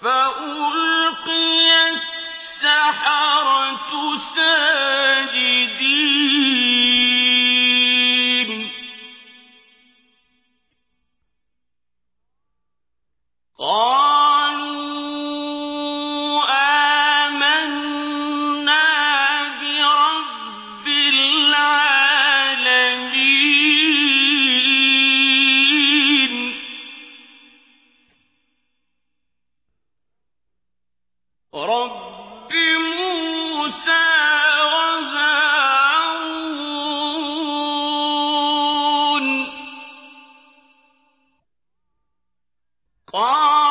فَأُلْقِيَ السَّحَرَةُ سَاجِدِينَ. قَالَ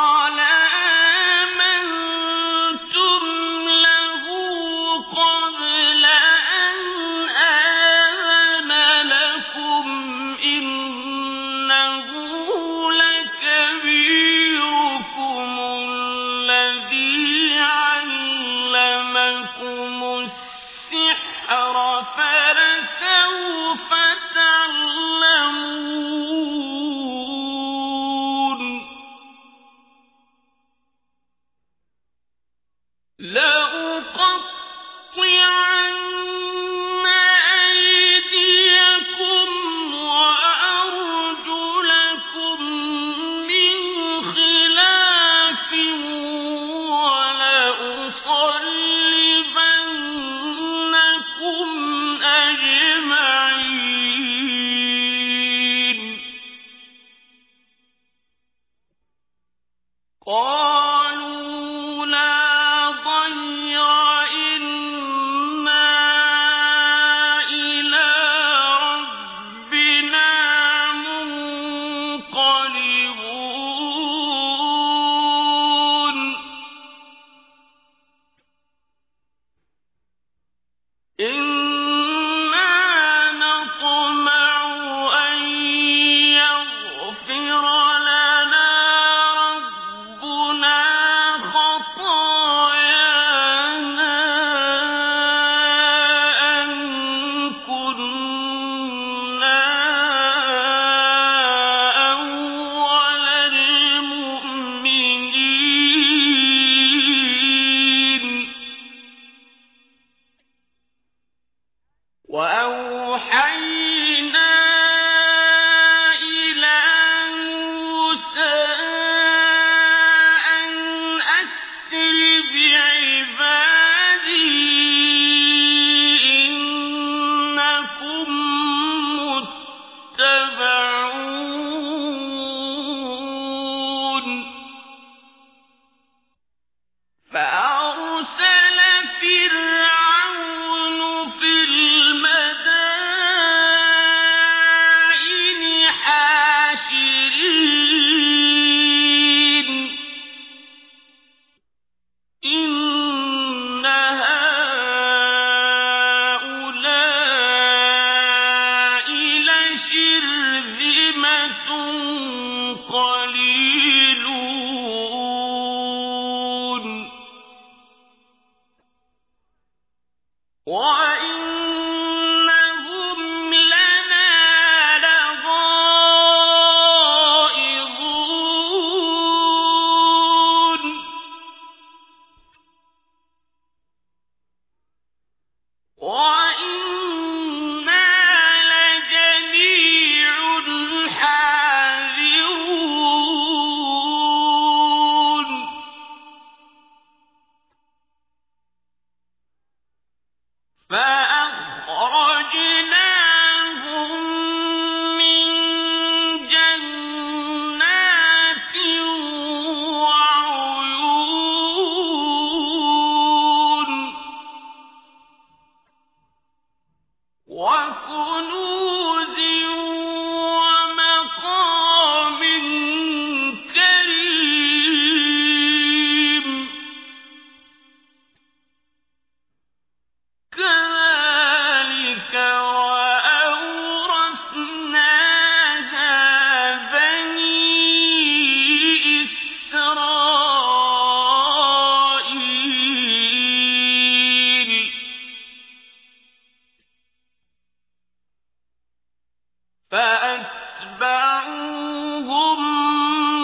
فأتبعوهم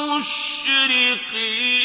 مشرقين.